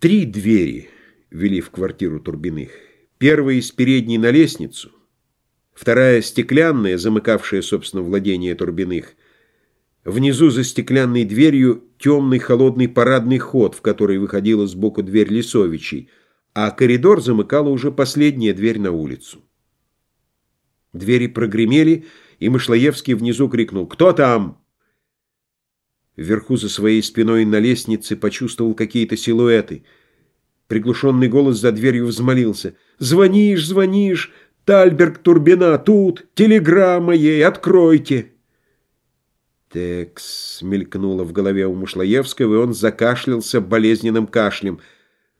Три двери вели в квартиру Турбиных. Первая из передней на лестницу, вторая стеклянная, замыкавшая, собственно, владение Турбиных. Внизу за стеклянной дверью темный холодный парадный ход, в который выходила сбоку дверь Лисовичей, а коридор замыкала уже последняя дверь на улицу. Двери прогремели, и Мышлоевский внизу крикнул «Кто там?» Вверху за своей спиной на лестнице почувствовал какие-то силуэты. Приглушенный голос за дверью взмолился. «Звонишь, звонишь! Тальберг Турбина тут! Телеграмма ей! Откройте!» «Текс!» — мелькнуло в голове у Мушлаевского, и он закашлялся болезненным кашлем.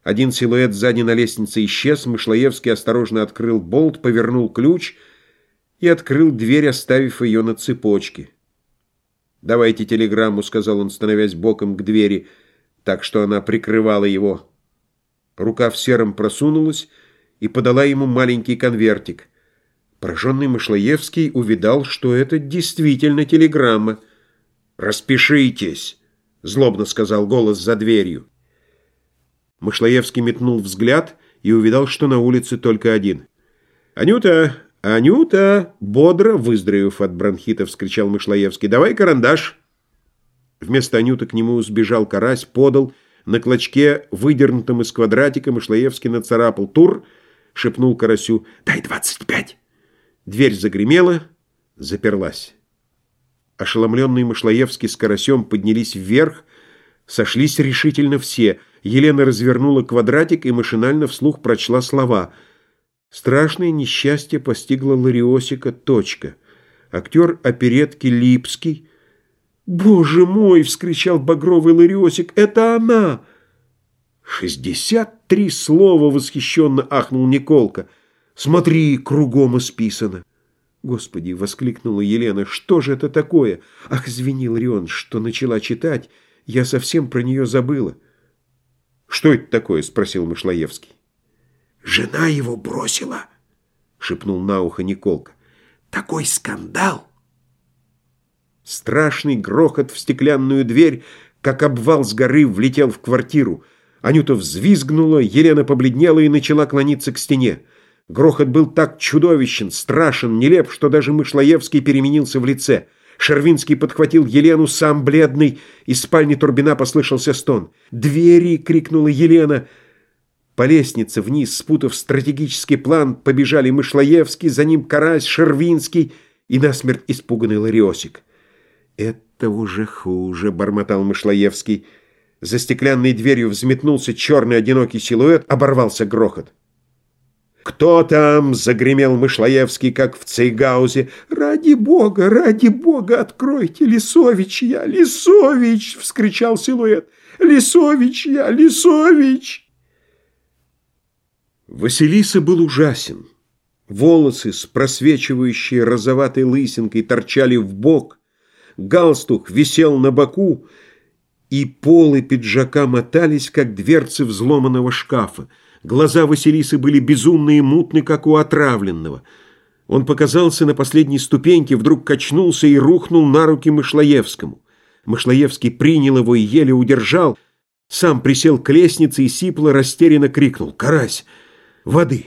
Один силуэт сзади на лестнице исчез, Мышлаевский осторожно открыл болт, повернул ключ и открыл дверь, оставив ее на цепочке. «Давайте телеграмму», — сказал он, становясь боком к двери, так что она прикрывала его. Рука в сером просунулась и подала ему маленький конвертик. Пораженный Мышлоевский увидал, что это действительно телеграмма. «Распишитесь», — злобно сказал голос за дверью. Мышлоевский метнул взгляд и увидал, что на улице только один. «Анюта!» «Анюта!» — бодро, выздоровев от бронхита, вскричал Мышлоевский. «Давай карандаш!» Вместо Анюты к нему сбежал карась, подал. На клочке, выдернутом из квадратика, Мышлоевский нацарапал тур, шепнул карасю «Дай двадцать пять!» Дверь загремела, заперлась. Ошеломленный Мышлоевский с карасем поднялись вверх, сошлись решительно все. Елена развернула квадратик и машинально вслух прочла слова — Страшное несчастье постигло Лариосика. Точка. Актер оперетки Липский. «Боже мой!» — вскричал багровый Лариосик. «Это она!» «Шестьдесят три слова!» — восхищенно ахнул Николка. «Смотри, кругом исписано!» «Господи!» — воскликнула Елена. «Что же это такое?» «Ах, звенил Рион, что начала читать. Я совсем про нее забыла». «Что это такое?» — спросил Мышлоевский. Жена его бросила, — шепнул на ухо Николка. Такой скандал! Страшный грохот в стеклянную дверь, как обвал с горы, влетел в квартиру. Анюта взвизгнула, Елена побледнела и начала клониться к стене. Грохот был так чудовищен, страшен, нелеп, что даже Мышлоевский переменился в лице. Шервинский подхватил Елену, сам бледный. Из спальни Турбина послышался стон. «Двери!» — крикнула Елена — по лестнице вниз, спутав стратегический план, побежали Мышлоевский, за ним Карась, Шервинский и насмерть испуганный Лариосик. «Это уже хуже», — бормотал Мышлоевский. За стеклянной дверью взметнулся черный одинокий силуэт, оборвался грохот. «Кто там?» — загремел Мышлоевский, как в Цейгаузе. «Ради бога, ради бога, откройте, Лисович я, Лисович!» — вскричал силуэт. «Лисович я, Лисович!» Василиса был ужасен. Волосы с просвечивающей розоватой лысинкой торчали в бок, галстук висел на боку, и полы пиджака мотались, как дверцы взломанного шкафа. Глаза Василисы были безумные и мутны, как у отравленного. Он показался на последней ступеньке, вдруг качнулся и рухнул на руки Мышлоевскому. Мышлоевский принял его и еле удержал, сам присел к лестнице и сипло растерянно крикнул «Карась!» Воды.